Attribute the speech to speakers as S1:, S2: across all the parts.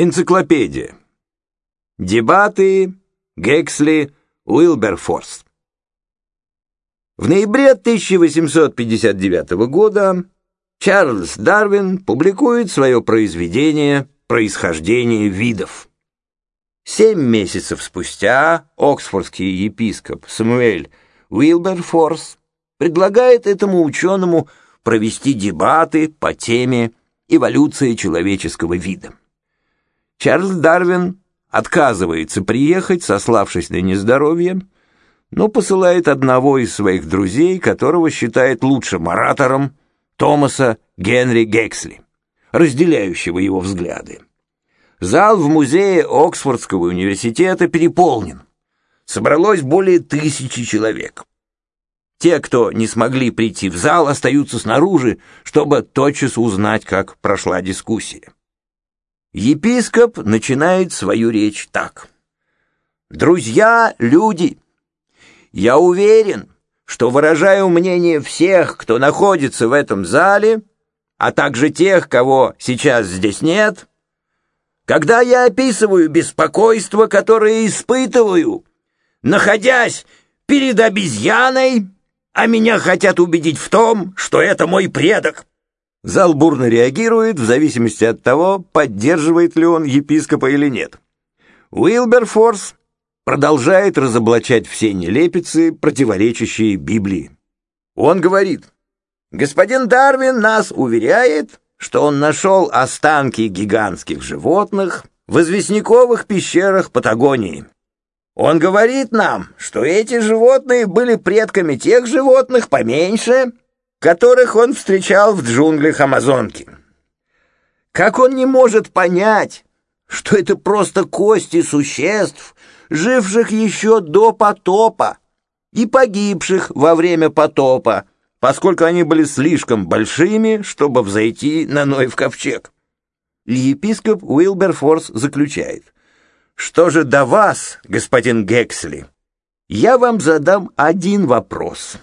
S1: Энциклопедия. Дебаты Гексли Уилберфорс. В ноябре 1859 года Чарльз Дарвин публикует свое произведение «Происхождение видов». Семь месяцев спустя оксфордский епископ Самуэль Уилберфорс предлагает этому ученому провести дебаты по теме «Эволюция человеческого вида». Чарльз Дарвин отказывается приехать, сославшись на нездоровье, но посылает одного из своих друзей, которого считает лучшим оратором, Томаса Генри Гексли, разделяющего его взгляды. Зал в музее Оксфордского университета переполнен. Собралось более тысячи человек. Те, кто не смогли прийти в зал, остаются снаружи, чтобы тотчас узнать, как прошла дискуссия. Епископ начинает свою речь так. «Друзья, люди, я уверен, что выражаю мнение всех, кто находится в этом зале, а также тех, кого сейчас здесь нет, когда я описываю беспокойство, которое испытываю, находясь перед обезьяной, а меня хотят убедить в том, что это мой предок. Зал бурно реагирует в зависимости от того, поддерживает ли он епископа или нет. Уилберфорс продолжает разоблачать все нелепицы, противоречащие Библии. Он говорит, «Господин Дарвин нас уверяет, что он нашел останки гигантских животных в известняковых пещерах Патагонии. Он говорит нам, что эти животные были предками тех животных поменьше, которых он встречал в джунглях Амазонки. Как он не может понять, что это просто кости существ, живших еще до потопа и погибших во время потопа, поскольку они были слишком большими, чтобы взойти на Ноев ковчег. И епископ Уилберфорс заключает, что же до вас, господин Гексли, я вам задам один вопрос.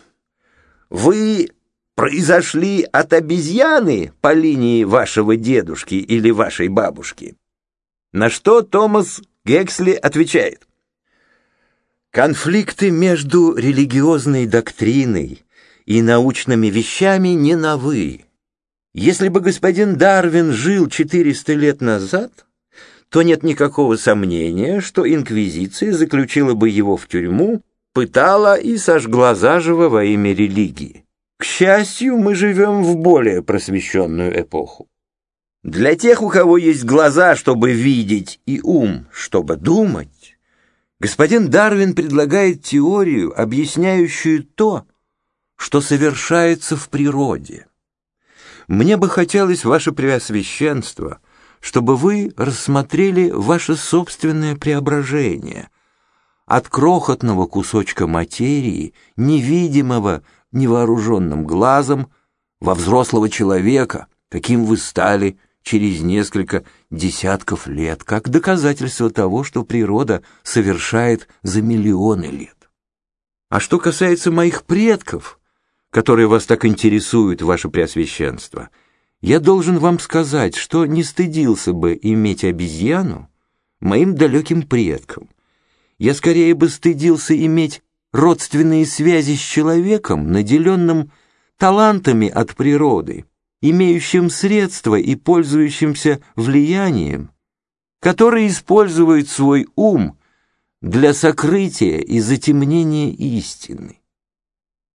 S1: Вы произошли от обезьяны по линии вашего дедушки или вашей бабушки? На что Томас Гексли отвечает. Конфликты между религиозной доктриной и научными вещами не новы. Если бы господин Дарвин жил 400 лет назад, то нет никакого сомнения, что инквизиция заключила бы его в тюрьму, пытала и сожгла заживо во имя религии. К счастью, мы живем в более просвещенную эпоху. Для тех, у кого есть глаза, чтобы видеть, и ум, чтобы думать, господин Дарвин предлагает теорию, объясняющую то, что совершается в природе. Мне бы хотелось, ваше преосвященство, чтобы вы рассмотрели ваше собственное преображение от крохотного кусочка материи, невидимого невооруженным глазом во взрослого человека, каким вы стали через несколько десятков лет, как доказательство того, что природа совершает за миллионы лет. А что касается моих предков, которые вас так интересуют, ваше преосвященство, я должен вам сказать, что не стыдился бы иметь обезьяну моим далеким предкам. Я скорее бы стыдился иметь родственные связи с человеком, наделенным талантами от природы, имеющим средства и пользующимся влиянием, который использует свой ум для сокрытия и затемнения истины.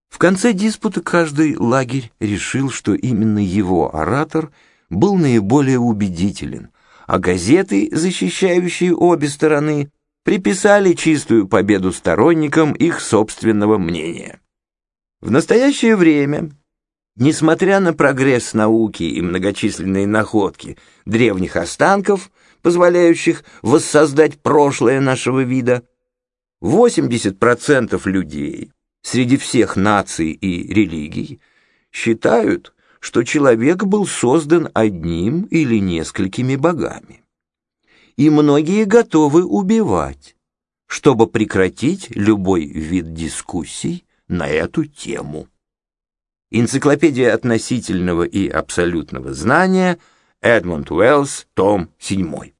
S1: В конце диспута каждый лагерь решил, что именно его оратор был наиболее убедителен, а газеты, защищающие обе стороны, приписали чистую победу сторонникам их собственного мнения. В настоящее время, несмотря на прогресс науки и многочисленные находки древних останков, позволяющих воссоздать прошлое нашего вида, 80% людей среди всех наций и религий считают, что человек был создан одним или несколькими богами и многие готовы убивать, чтобы прекратить любой вид дискуссий на эту тему. Энциклопедия относительного и абсолютного знания, Эдмунд Уэллс, том 7.